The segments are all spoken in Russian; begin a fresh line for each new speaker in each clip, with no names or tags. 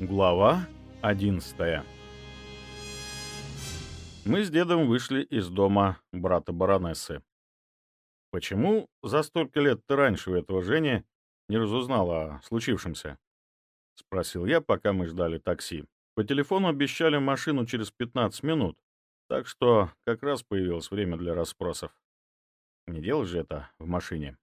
Глава 11 Мы с дедом вышли из дома брата баронессы. «Почему за столько лет ты раньше у этого Жени не разузнал о случившемся?» — спросил я, пока мы ждали такси. По телефону обещали машину через 15 минут, так что как раз появилось время для расспросов. Не делай же это в машине.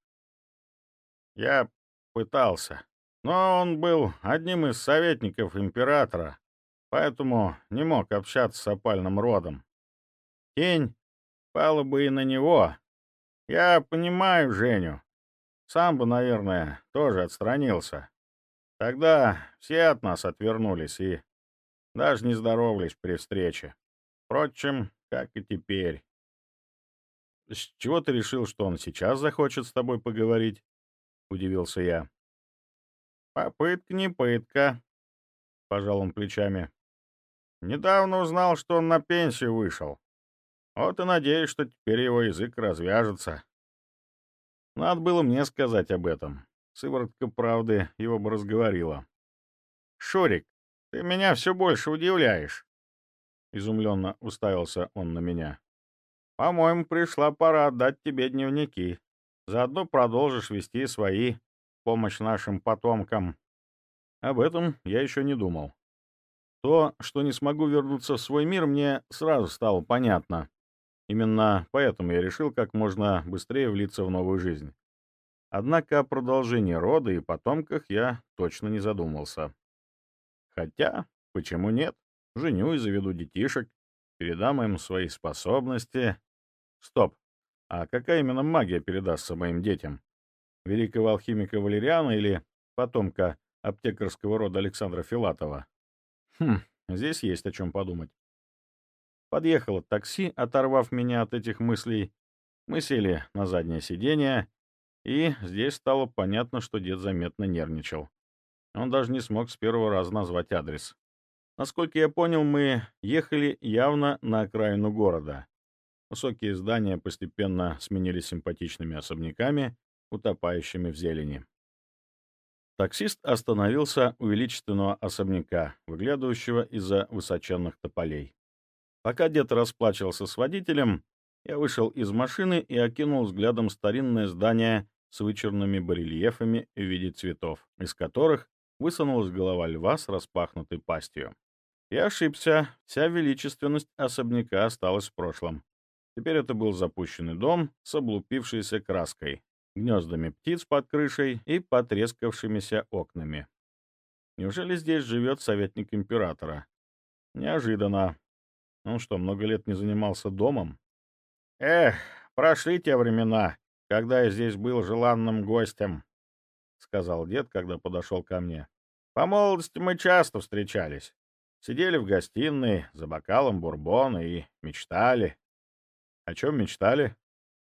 «Я пытался», но он был одним из советников императора, поэтому не мог общаться с опальным родом. Тень пала бы и на него. Я понимаю Женю. Сам бы, наверное, тоже отстранился. Тогда все от нас отвернулись и даже не здоровались при встрече. Впрочем, как и теперь. «С чего ты решил, что он сейчас захочет с тобой поговорить?» — удивился я. «Попытка не пытка», — пожал он плечами. «Недавно узнал, что он на пенсию вышел. Вот и надеюсь, что теперь его язык развяжется». Надо было мне сказать об этом. Сыворотка правды его бы разговорила. «Шурик, ты меня все больше удивляешь», — изумленно уставился он на меня. «По-моему, пришла пора отдать тебе дневники. Заодно продолжишь вести свои помощь нашим потомкам. Об этом я еще не думал. То, что не смогу вернуться в свой мир, мне сразу стало понятно. Именно поэтому я решил как можно быстрее влиться в новую жизнь. Однако о продолжении рода и потомках я точно не задумался. Хотя, почему нет? Женю и заведу детишек, передам им свои способности. Стоп, а какая именно магия передастся моим детям? Великого алхимика Валериана или потомка аптекарского рода Александра Филатова. Хм, здесь есть о чем подумать. Подъехало такси, оторвав меня от этих мыслей. Мы сели на заднее сиденье, и здесь стало понятно, что дед заметно нервничал. Он даже не смог с первого раза назвать адрес. Насколько я понял, мы ехали явно на окраину города. Высокие здания постепенно сменились симпатичными особняками, утопающими в зелени. Таксист остановился у величественного особняка, выглядывающего из-за высоченных тополей. Пока дед расплачивался с водителем, я вышел из машины и окинул взглядом старинное здание с вычурными барельефами в виде цветов, из которых высунулась голова льва с распахнутой пастью. Я ошибся, вся величественность особняка осталась в прошлом. Теперь это был запущенный дом с облупившейся краской, гнездами птиц под крышей и потрескавшимися окнами. Неужели здесь живет советник императора? Неожиданно. Он что, много лет не занимался домом? Эх, прошли те времена, когда я здесь был желанным гостем, — сказал дед, когда подошел ко мне. По молодости мы часто встречались. Сидели в гостиной за бокалом бурбона и мечтали. О чем мечтали?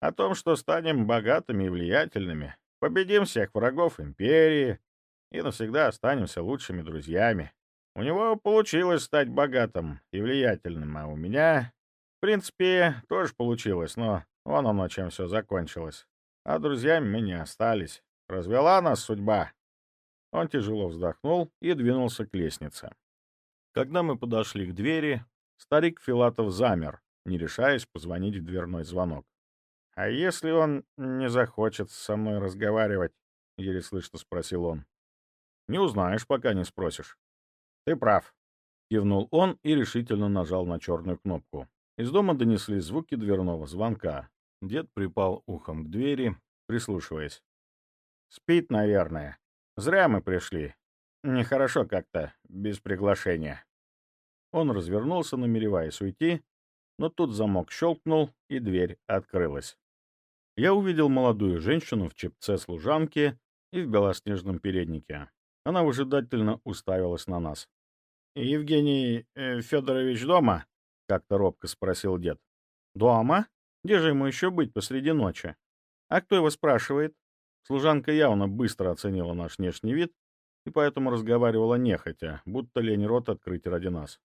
О том, что станем богатыми и влиятельными, победим всех врагов империи и навсегда останемся лучшими друзьями. У него получилось стать богатым и влиятельным, а у меня, в принципе, тоже получилось, но вон оно чем все закончилось. А друзьями мы не остались. Развела нас судьба. Он тяжело вздохнул и двинулся к лестнице. Когда мы подошли к двери, старик Филатов замер, не решаясь позвонить в дверной звонок. «А если он не захочет со мной разговаривать?» — еле слышно спросил он. «Не узнаешь, пока не спросишь». «Ты прав», — кивнул он и решительно нажал на черную кнопку. Из дома донеслись звуки дверного звонка. Дед припал ухом к двери, прислушиваясь. «Спит, наверное. Зря мы пришли. Нехорошо как-то, без приглашения». Он развернулся, намереваясь уйти, но тут замок щелкнул, и дверь открылась я увидел молодую женщину в чепце служанки и в белоснежном переднике. Она выжидательно уставилась на нас. «Евгений э, Федорович дома?» — как-то робко спросил дед. «Дома? Где же ему еще быть посреди ночи? А кто его спрашивает?» Служанка явно быстро оценила наш внешний вид и поэтому разговаривала нехотя, будто лень рот открыть ради нас.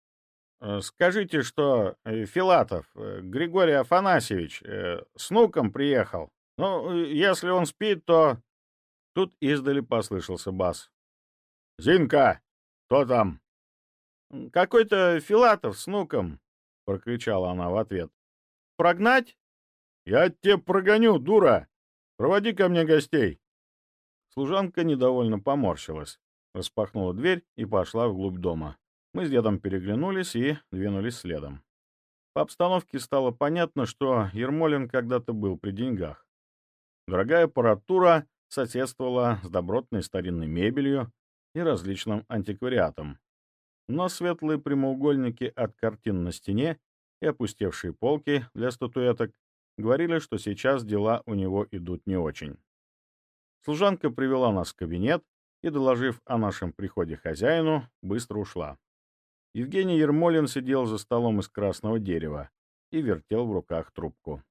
Э, скажите, что э, Филатов э, Григорий Афанасьевич с внуком приехал. Ну, если он спит, то...» Тут издали послышался бас. «Зинка, кто там? Какой-то Филатов с внуком, — прокричала она в ответ. Прогнать? Я тебя прогоню, дура! Проводи ко мне гостей. Служанка недовольно поморщилась, распахнула дверь и пошла вглубь дома. Мы с дедом переглянулись и двинулись следом. По обстановке стало понятно, что Ермолин когда-то был при деньгах. Дорогая аппаратура соседствовала с добротной старинной мебелью и различным антиквариатом. Но светлые прямоугольники от картин на стене и опустевшие полки для статуэток говорили, что сейчас дела у него идут не очень. Служанка привела нас в кабинет и, доложив о нашем приходе хозяину, быстро ушла. Евгений Ермолин сидел за столом из красного дерева и вертел в руках трубку.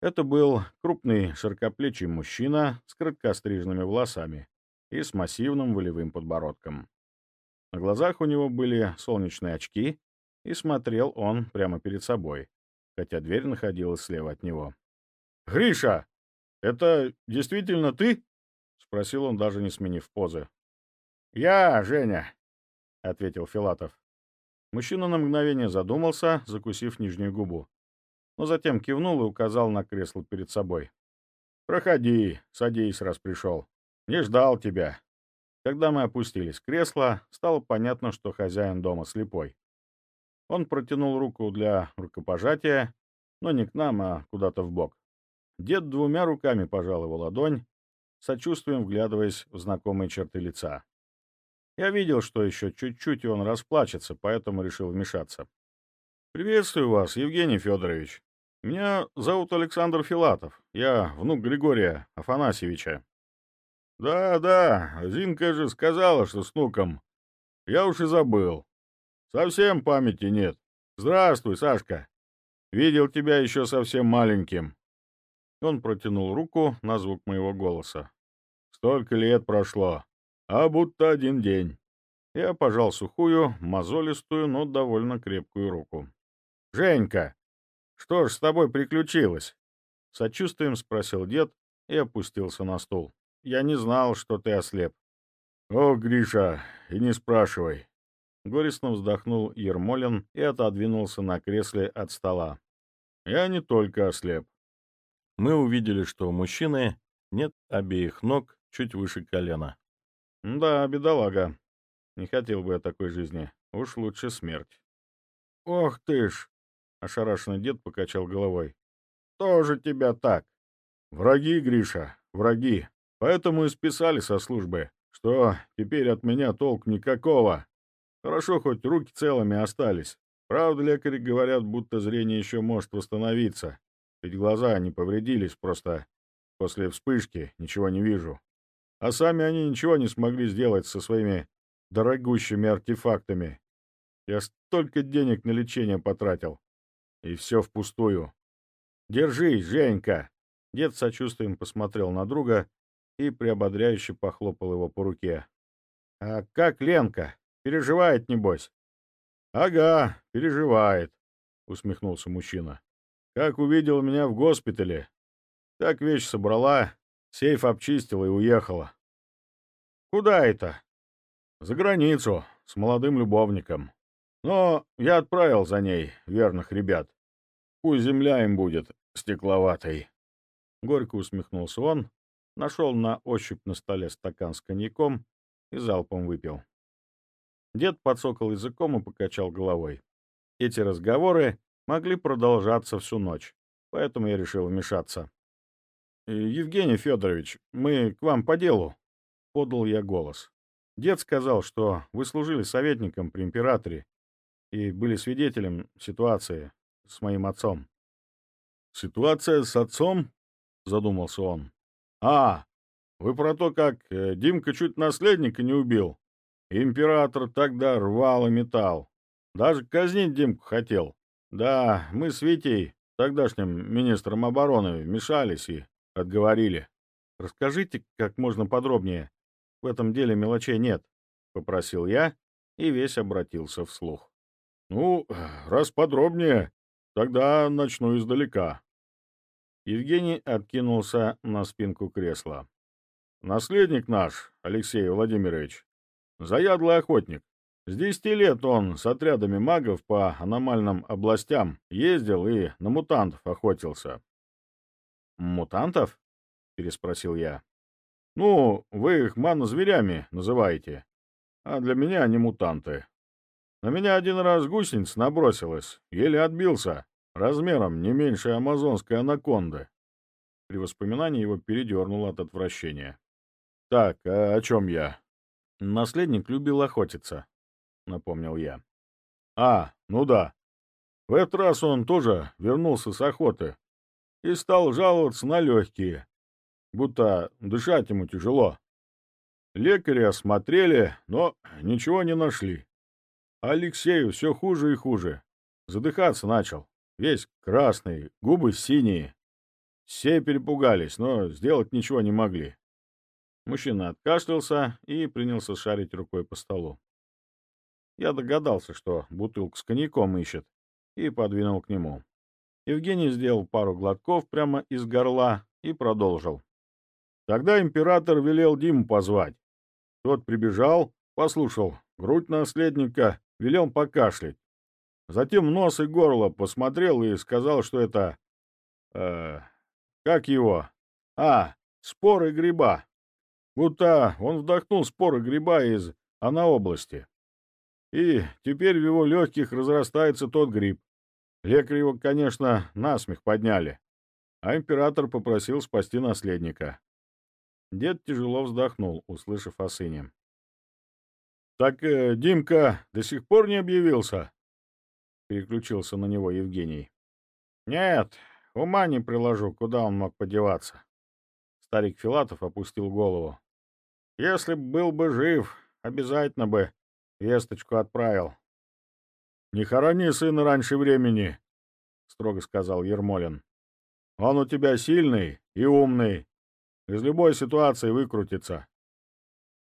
Это был крупный широкоплечий мужчина с короткостриженными волосами и с массивным волевым подбородком. На глазах у него были солнечные очки, и смотрел он прямо перед собой, хотя дверь находилась слева от него. «Гриша!» «Это действительно ты?» — спросил он, даже не сменив позы. «Я, Женя», — ответил Филатов. Мужчина на мгновение задумался, закусив нижнюю губу, но затем кивнул и указал на кресло перед собой. «Проходи, садись, раз пришел. Не ждал тебя». Когда мы опустились в кресло, стало понятно, что хозяин дома слепой. Он протянул руку для рукопожатия, но не к нам, а куда-то в бок. Дед двумя руками пожал его ладонь, сочувствием вглядываясь в знакомые черты лица. Я видел, что еще чуть-чуть, и он расплачется, поэтому решил вмешаться. «Приветствую вас, Евгений Федорович. Меня зовут Александр Филатов. Я внук Григория Афанасьевича». «Да, да, Зинка же сказала, что с внуком. Я уж и забыл. Совсем памяти нет. Здравствуй, Сашка. Видел тебя еще совсем маленьким. Он протянул руку на звук моего голоса. «Столько лет прошло, а будто один день». Я пожал сухую, мозолистую, но довольно крепкую руку. «Женька, что ж с тобой приключилось?» Сочувствием спросил дед и опустился на стул. «Я не знал, что ты ослеп». «О, Гриша, и не спрашивай». Горестно вздохнул Ермолин и отодвинулся на кресле от стола. «Я не только ослеп мы увидели, что у мужчины нет обеих ног чуть выше колена. Да, бедолага. Не хотел бы я такой жизни. Уж лучше смерть. Ох ты ж! Ошарашенный дед покачал головой. Тоже тебя так. Враги, Гриша, враги. Поэтому и списали со службы, что теперь от меня толк никакого. Хорошо, хоть руки целыми остались. Правда, лекари говорят, будто зрение еще может восстановиться. Ведь глаза не повредились, просто после вспышки ничего не вижу. А сами они ничего не смогли сделать со своими дорогущими артефактами. Я столько денег на лечение потратил. И все впустую. Держись, Женька!» Дед сочувствием посмотрел на друга и приободряюще похлопал его по руке. «А как Ленка? Переживает, небось?» «Ага, переживает», — усмехнулся мужчина. Как увидел меня в госпитале, так вещь собрала, сейф обчистила и уехала. Куда это? За границу, с молодым любовником. Но я отправил за ней верных ребят. Пусть земля им будет стекловатой. Горько усмехнулся он, нашел на ощупь на столе стакан с коньяком и залпом выпил. Дед подсокал языком и покачал головой. Эти разговоры могли продолжаться всю ночь, поэтому я решил вмешаться. «Э, «Евгений Федорович, мы к вам по делу», — подал я голос. «Дед сказал, что вы служили советником при императоре и были свидетелем ситуации с моим отцом». «Ситуация с отцом?» — задумался он. «А, вы про то, как э, Димка чуть наследника не убил. Император тогда рвал и металл. Даже казнить Димку хотел. Да, мы с Витей, тогдашним министром обороны, вмешались и отговорили. Расскажите как можно подробнее. В этом деле мелочей нет, — попросил я и весь обратился вслух. Ну, раз подробнее, тогда начну издалека. Евгений откинулся на спинку кресла. Наследник наш, Алексей Владимирович, заядлый охотник. С десяти лет он с отрядами магов по аномальным областям ездил и на мутантов охотился.
«Мутантов?» — переспросил я.
«Ну, вы их манозверями называете, а для меня они мутанты. На меня один раз гусеница набросилась, еле отбился, размером не меньше амазонской анаконды. При воспоминании его передернуло от отвращения. «Так, а о чем я?»
«Наследник любил охотиться», — напомнил я.
«А, ну да. В этот раз он тоже вернулся с охоты и стал жаловаться на легкие, будто дышать ему тяжело. Лекари осмотрели, но ничего не нашли. Алексею все хуже и хуже. Задыхаться начал. Весь красный, губы синие. Все перепугались, но сделать ничего не могли. Мужчина откашлялся и принялся шарить рукой по столу. Я догадался, что бутылку с коньяком ищет, и подвинул к нему. Евгений сделал пару глотков прямо из горла и продолжил. Тогда император велел Диму позвать. Тот прибежал, послушал грудь наследника велел покашлять. Затем нос и горло посмотрел и сказал, что это... Э, как его? А, споры гриба. Будто он вдохнул споры гриба из анаобласти. И теперь в его легких разрастается тот гриб. Лекарь его, конечно, насмех подняли. А император попросил спасти наследника. Дед тяжело вздохнул, услышав о сыне. «Так э, Димка до сих пор не объявился?» Переключился на него Евгений. «Нет, ума не приложу, куда он мог подеваться». Старик Филатов опустил голову. «Если б был бы жив, обязательно бы весточку отправил». «Не хорони сына раньше времени», — строго сказал Ермолин. «Он у тебя сильный и умный. Из любой ситуации выкрутится».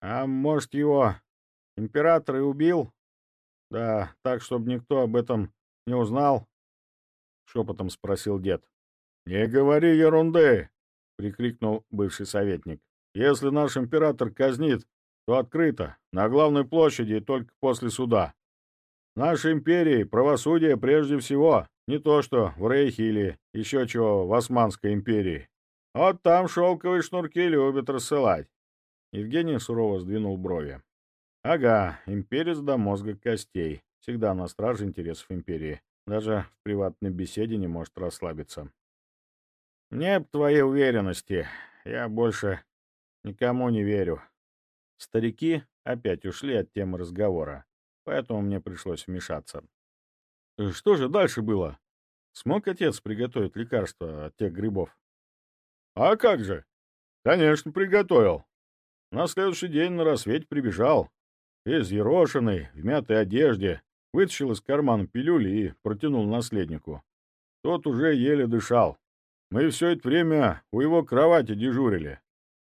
«А может, его Император и убил? Да, так, чтобы никто об этом не узнал? Шепотом спросил дед. Не говори ерунды! Прикрикнул бывший советник. Если наш император казнит, то открыто, на главной площади и только после суда. Нашей империи правосудие прежде всего, не то что в Рейхе или еще чего в Османской империи. Вот там шелковые шнурки любят рассылать. Евгений сурово сдвинул брови. Ага, имперец до мозга костей. Всегда на страже интересов империи. Даже в приватной беседе не может расслабиться. Нет твоей уверенности. Я больше никому не верю. Старики опять ушли от темы разговора, поэтому мне пришлось вмешаться. Что же дальше было? Смог отец приготовить лекарство от тех грибов? А как же? Конечно, приготовил. На следующий день на рассвете прибежал, Весь ерошенный, в мятой одежде, вытащил из кармана пилюли и протянул наследнику. Тот уже еле дышал. Мы все это время у его кровати дежурили.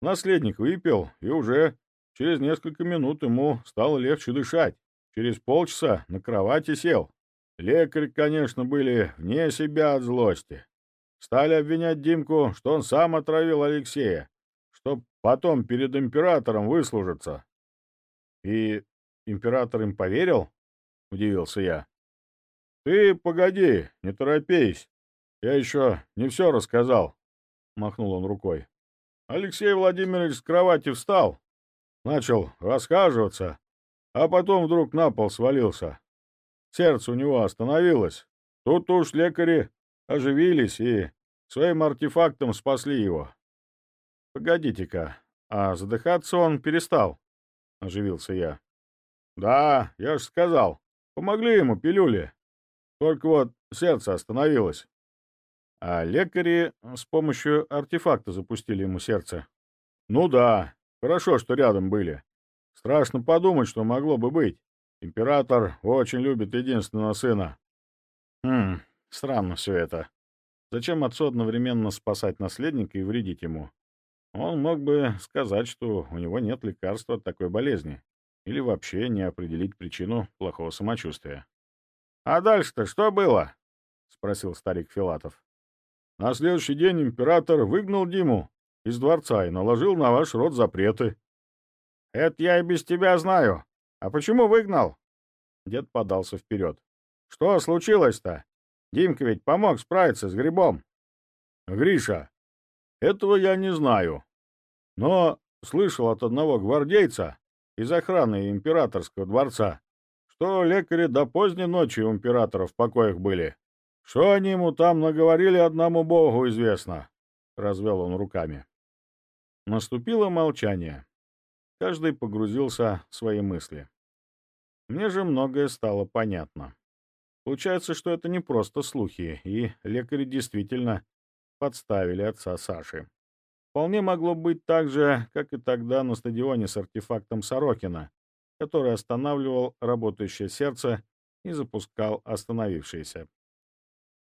Наследник выпил, и уже через несколько минут ему стало легче дышать. Через полчаса на кровати сел. Лекарь, конечно, были вне себя от злости. Стали обвинять Димку, что он сам отравил Алексея, чтоб потом перед императором выслужиться. «И император им поверил?» — удивился я. «Ты погоди, не торопись. Я еще не все рассказал», — махнул он рукой. Алексей Владимирович с кровати встал, начал расхаживаться, а потом вдруг на пол свалился. Сердце у него остановилось. Тут уж лекари оживились и своим артефактом спасли его. Погодите-ка, а задыхаться он перестал? — оживился я. «Да, я же сказал. Помогли ему пилюли. Только вот сердце остановилось. А лекари с помощью артефакта запустили ему сердце. Ну да, хорошо, что рядом были. Страшно подумать, что могло бы быть. Император очень любит единственного сына. Хм, странно все это. Зачем отцу одновременно спасать наследника и вредить ему? Он мог бы сказать, что у него нет лекарства от такой болезни, или вообще не определить причину плохого самочувствия. «А дальше-то что было?» — спросил старик Филатов. «На следующий день император выгнал Диму из дворца и наложил на ваш род запреты». «Это я и без тебя знаю. А почему выгнал?» Дед подался вперед. «Что случилось-то? Димка ведь помог справиться с грибом». «Гриша, этого я не знаю. Но слышал от одного гвардейца из охраны императорского дворца, что лекари до поздней ночи у императора в покоях были. Что они ему там наговорили, одному богу известно», — развел он руками. Наступило молчание. Каждый погрузился в свои мысли. Мне же многое стало понятно. Получается, что это не просто слухи, и лекари действительно подставили отца Саши. Вполне могло быть так же, как и тогда на стадионе с артефактом Сорокина, который останавливал работающее сердце и запускал остановившееся.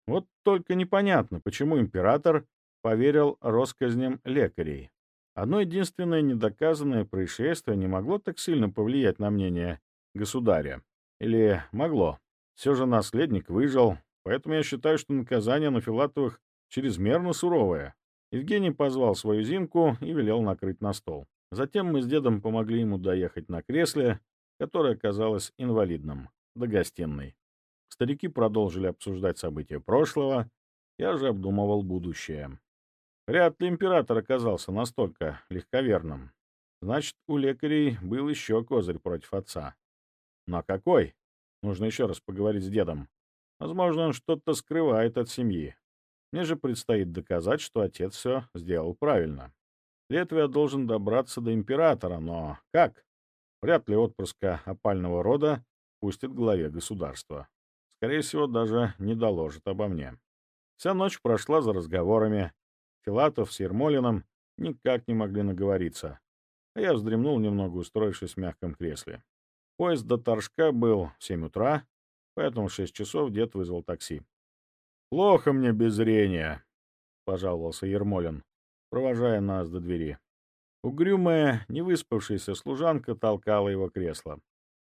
Вот только непонятно, почему император поверил россказням лекарей. Одно единственное недоказанное происшествие не могло так сильно повлиять на мнение государя. Или могло. Все же наследник выжил, поэтому я считаю, что наказание на Филатовых чрезмерно суровое. Евгений позвал свою Зинку и велел накрыть на стол. Затем мы с дедом помогли ему доехать на кресле, которое оказалось инвалидным, до гостиной. Старики продолжили обсуждать события прошлого, я же обдумывал будущее. Вряд ли император оказался настолько легковерным. Значит, у лекарей был еще козырь против отца. Но какой? Нужно еще раз поговорить с дедом. Возможно, он что-то скрывает от семьи. Мне же предстоит доказать, что отец все сделал правильно. Для этого я должен добраться до императора, но как? Вряд ли отпрыска опального рода пустит главе государства. Скорее всего, даже не доложит обо мне. Вся ночь прошла за разговорами, Филатов с Ермолиным никак не могли наговориться, а я вздремнул немного, устроившись в мягком кресле. Поезд до Торжка был в 7 утра, поэтому в 6 часов дед вызвал такси. «Плохо мне без зрения», — пожаловался Ермолин, провожая нас до двери. Угрюмая, невыспавшаяся служанка толкала его кресло.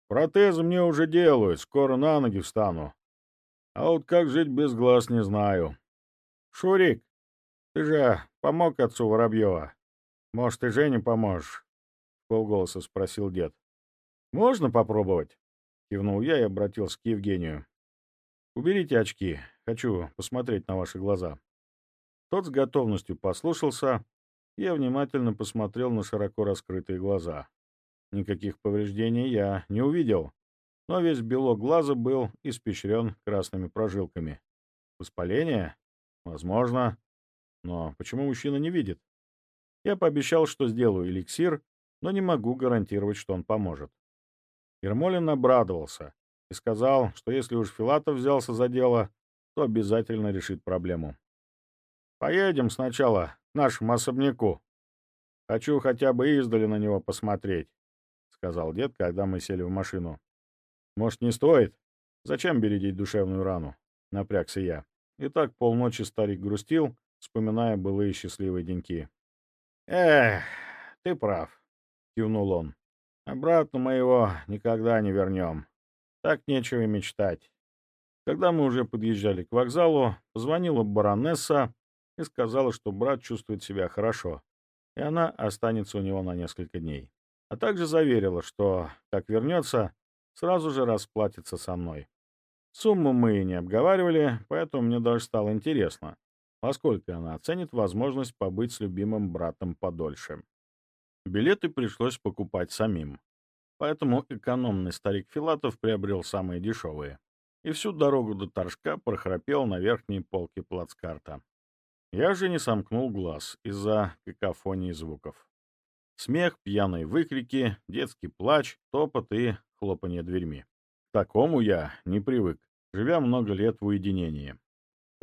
«Протезы мне уже делают, скоро на ноги встану. А вот как жить без глаз, не знаю. Шурик, ты же помог отцу Воробьева. Может, и Жене поможешь? — полголоса спросил дед. — Можно попробовать? — кивнул я и обратился к Евгению. — Уберите очки. Хочу посмотреть на ваши глаза. Тот с готовностью послушался. Я внимательно посмотрел на широко раскрытые глаза. Никаких повреждений я не увидел, но весь белок глаза был испещрен красными прожилками. Воспаление? Возможно. Но почему мужчина не видит? Я пообещал, что сделаю эликсир, но не могу гарантировать, что он поможет. Ермолин обрадовался и сказал, что если уж Филатов взялся за дело, то обязательно решит проблему. «Поедем сначала к нашему особняку. Хочу хотя бы издали на него посмотреть», — сказал дед, когда мы сели в машину. «Может, не стоит? Зачем бередить душевную рану?» — напрягся я. И так полночи старик грустил, вспоминая былые счастливые деньки. «Эх, ты прав», — кивнул он. «Обратно мы его никогда не вернем. Так нечего и мечтать». Когда мы уже подъезжали к вокзалу, позвонила баронесса и сказала, что брат чувствует себя хорошо, и она останется у него на несколько дней. А также заверила, что, как вернется, сразу же расплатится со мной. Сумму мы не обговаривали, поэтому мне даже стало интересно, поскольку она оценит возможность побыть с любимым братом подольше. Билеты пришлось покупать самим, поэтому экономный старик Филатов приобрел самые дешевые и всю дорогу до Торжка прохрапел на верхней полке плацкарта. Я же не сомкнул глаз из-за какофонии звуков. Смех, пьяные выкрики, детский плач, топот и хлопанье дверьми. К такому я не привык, живя много лет в уединении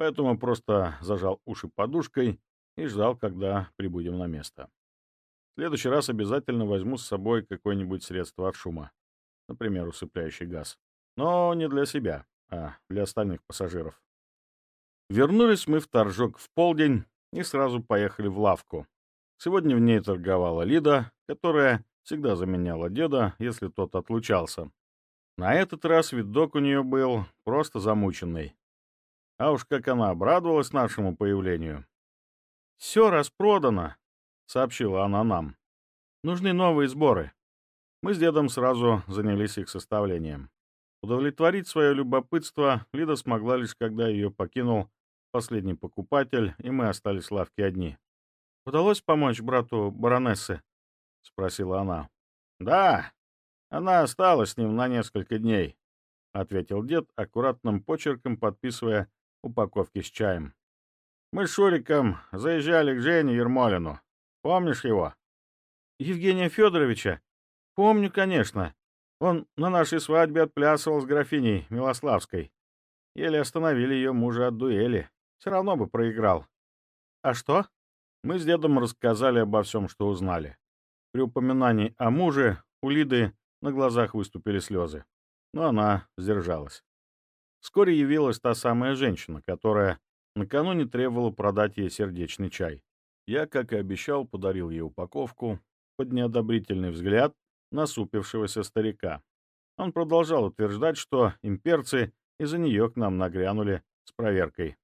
поэтому просто зажал уши подушкой и ждал, когда прибудем на место. В следующий раз обязательно возьму с собой какое-нибудь средство от шума, например, усыпляющий газ. Но не для себя, а для остальных пассажиров. Вернулись мы в Торжок в полдень и сразу поехали в лавку. Сегодня в ней торговала Лида, которая всегда заменяла деда, если тот отлучался. На этот раз видок у нее был просто замученный. А уж как она обрадовалась нашему появлению. «Все распродано», — сообщила она нам. «Нужны новые сборы». Мы с дедом сразу занялись их составлением. Удовлетворить свое любопытство Лида смогла лишь, когда ее покинул последний покупатель, и мы остались в лавке одни. «Удалось помочь брату баронессы?» — спросила она. «Да, она осталась с ним на несколько дней», — ответил дед, аккуратным почерком подписывая упаковки с чаем. «Мы с Шуриком заезжали к Жене Ермолину. Помнишь его?» «Евгения Федоровича? Помню, конечно. Он на нашей свадьбе отплясывал с графиней Милославской. Еле остановили ее мужа от дуэли. Все равно бы проиграл. А что? Мы с дедом рассказали обо всем, что узнали. При упоминании о муже у Лиды на глазах выступили слезы. Но она сдержалась. Вскоре явилась та самая женщина, которая накануне требовала продать ей сердечный чай. Я, как и обещал, подарил ей упаковку под неодобрительный взгляд насупившегося старика. Он продолжал утверждать, что имперцы из-за нее к нам нагрянули с проверкой.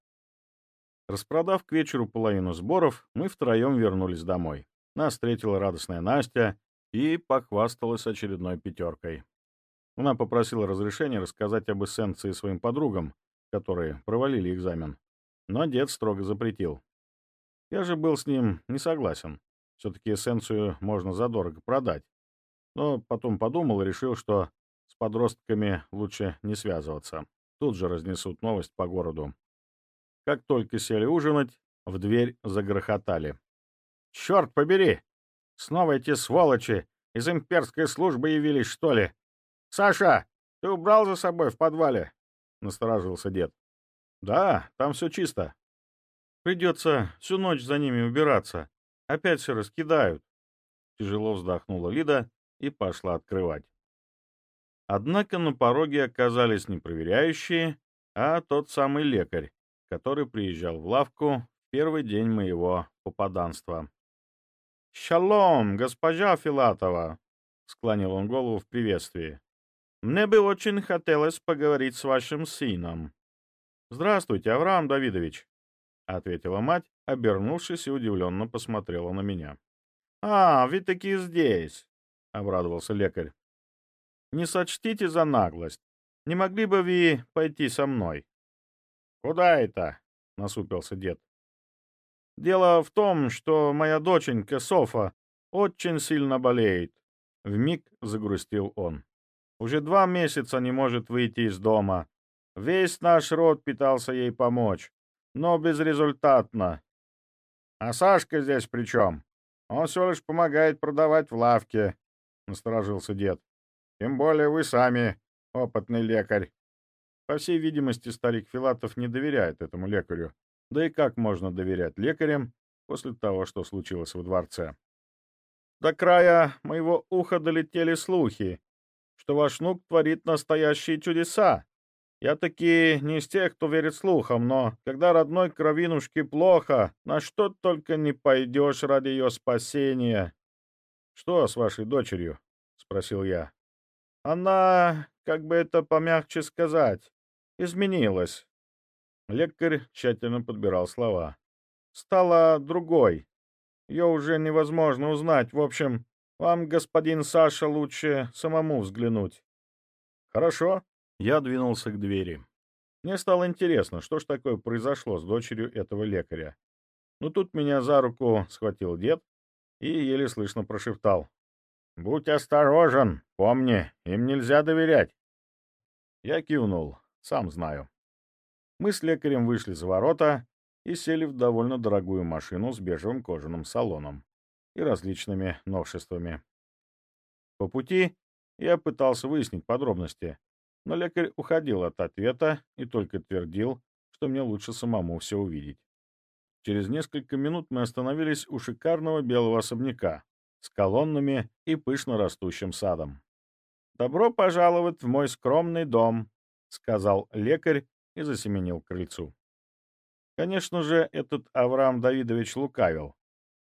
Распродав к вечеру половину сборов, мы втроем вернулись домой. Нас встретила радостная Настя и похвасталась очередной пятеркой. Она попросила разрешения рассказать об эссенции своим подругам, которые провалили экзамен. Но дед строго запретил. Я же был с ним не согласен. Все-таки эссенцию можно задорого продать. Но потом подумал и решил, что с подростками лучше не связываться. Тут же разнесут новость по городу. Как только сели ужинать, в дверь загрохотали. «Черт побери! Снова эти сволочи из имперской службы явились, что ли? Саша, ты убрал за собой в подвале?» — насторожился дед. «Да, там все чисто. Придется всю ночь за ними убираться. Опять все раскидают». Тяжело вздохнула Лида и пошла открывать. Однако на пороге оказались не проверяющие, а тот самый лекарь, который приезжал в лавку в первый день моего попаданства. «Шалом, госпожа Филатова!» — склонил он голову в приветствии. «Мне бы очень хотелось поговорить с вашим сыном». «Здравствуйте, Авраам Давидович», — ответила мать, обернувшись и удивленно посмотрела на меня. «А, вы таки здесь!» — обрадовался лекарь. «Не сочтите за наглость. Не могли бы вы пойти со мной?» «Куда это?» — насупился дед. «Дело в том, что моя доченька Софа очень сильно болеет», — вмиг загрустил он. «Уже два месяца не может выйти из дома. Весь наш род пытался ей помочь, но безрезультатно. А Сашка здесь при чем? Он всего лишь помогает продавать в лавке», — насторожился дед. «Тем более вы сами опытный лекарь. По всей видимости, старик Филатов не доверяет этому лекарю. Да и как можно доверять лекарям после того, что случилось во дворце? До края моего уха долетели слухи, что ваш внук творит настоящие чудеса. Я таки не из тех, кто верит слухам, но когда родной кровинушке плохо, на что только не пойдешь ради ее спасения. — Что с вашей дочерью? — спросил я. — Она, как бы это помягче сказать, изменилась. Лекарь тщательно подбирал слова. Стала другой. Ее уже невозможно узнать. В общем, вам, господин Саша, лучше самому взглянуть. Хорошо. Я двинулся к двери. Мне стало интересно, что ж такое произошло с дочерью этого лекаря. Но тут меня за руку схватил дед и еле слышно прошептал. «Будь осторожен, помни, им нельзя доверять». Я кивнул. Сам знаю. Мы с лекарем вышли за ворота и сели в довольно дорогую машину с бежевым кожаным салоном и различными новшествами. По пути я пытался выяснить подробности, но лекарь уходил от ответа и только твердил, что мне лучше самому все увидеть. Через несколько минут мы остановились у шикарного белого особняка с колоннами и пышно растущим садом. «Добро пожаловать в мой скромный дом», — сказал лекарь и засеменил к крыльцу. Конечно же, этот Авраам Давидович лукавил.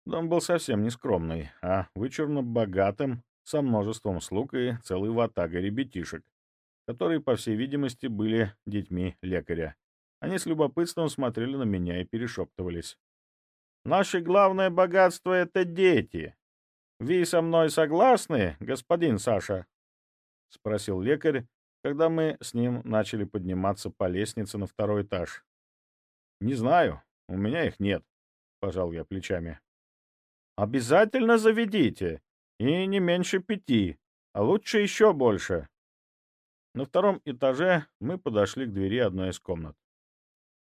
Дом был совсем не скромный, а вычурно богатым, со множеством слуг и целой ватагой ребятишек, которые, по всей видимости, были детьми лекаря. Они с любопытством смотрели на меня и перешептывались. «Наше главное богатство — это дети. Вы со мной согласны, господин Саша?» — спросил лекарь, когда мы с ним начали подниматься по лестнице на второй этаж. «Не знаю, у меня их нет», — пожал я плечами. «Обязательно заведите, и не меньше пяти, а лучше еще больше». На втором этаже мы подошли к двери одной из комнат.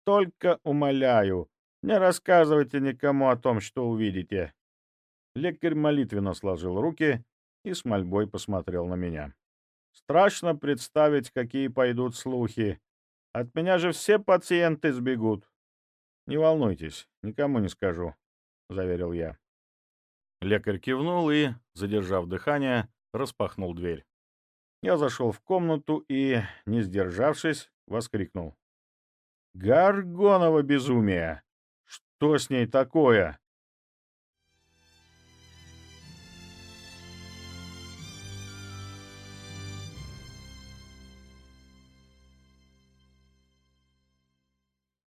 «Только умоляю, не рассказывайте никому о том, что увидите». Лекарь молитвенно сложил руки и с мольбой посмотрел на меня. «Страшно представить, какие пойдут слухи. От меня же все пациенты сбегут». «Не волнуйтесь, никому не скажу», — заверил я. Лекарь кивнул и, задержав дыхание, распахнул дверь. Я зашел в комнату и, не сдержавшись, воскликнул. «Гаргоново безумие! Что с ней такое?»